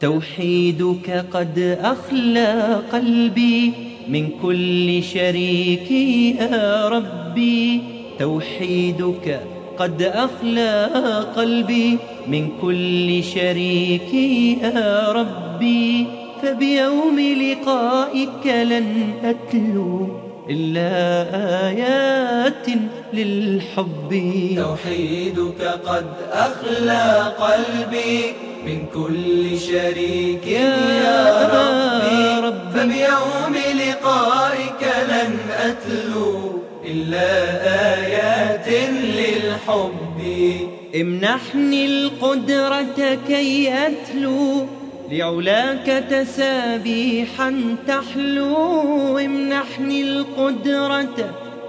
توحيدك قد أخلى قلبي من كل شريك يا ربي. توحيدك قد أخلى قلبي من كل شريك يا ربي. فبيوم لقائك لن أتلو إلا آيات للحب. توحيدك قد أخلى قلبي من كل شريك يا ربي, فبيوم لقائك لن أتلو إلا آيات للحب. امنحني القدرة كي أتلو لعلاك تسابيحا تحلو. امنحني القدرة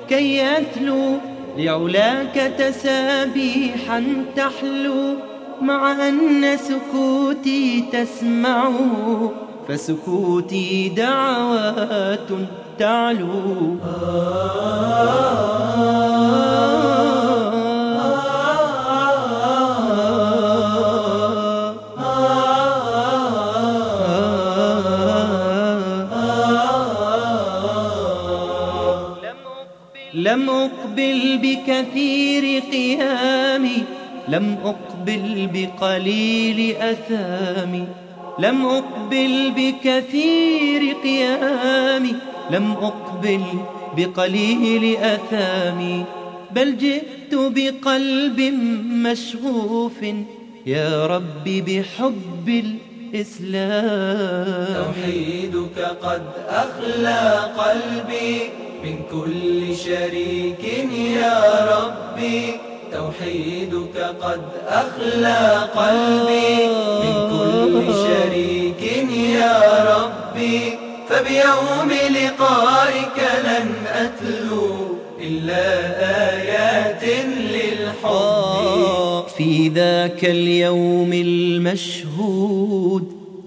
كي أتلو لعلاك تسابيحا تحلو. مع أن سكوتي تسمعه فسكوتي دعوات تعلو. لم أقبل بكثير قيامي لم أقبل بقليل أثامي لم أقبل بكثير قيامي لم أقبل بقليل أثامي. بل جئت بقلب مشغوف يا رب بحب الإسلام. توحيدك قد أخلى قلبي من كل شريك يا ربي. توحيدك قد أخلى قلبي من كل شريك يا ربي. فبيوم لقائك لن أتلو إلا آيات للحب. في ذاك اليوم المشهود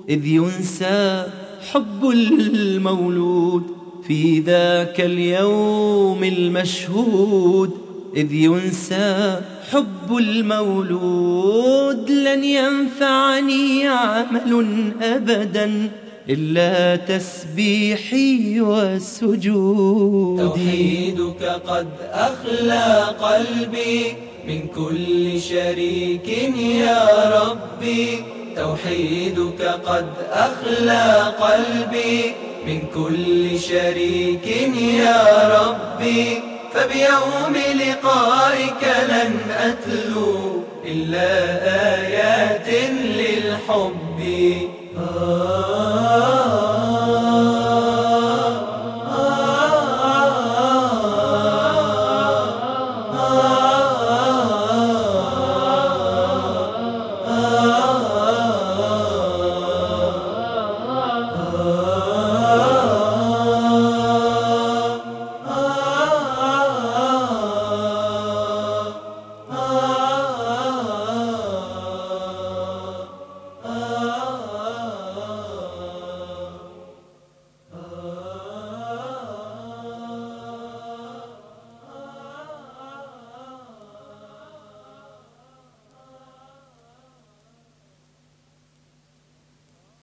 إذ ينسى حب المولود. في ذاك اليوم المشهود إذ ينسى حب المولود لن ينفعني عمل أبدا إلا تسبيحي وسجودي. توحيدك قد أخلى قلبي من كل شريك يا ربي. توحيدك قد أخلى قلبي من كل شريك يا ربي. فبيوم لقائك لن أتلو إلا آيات للحب.